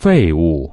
废物。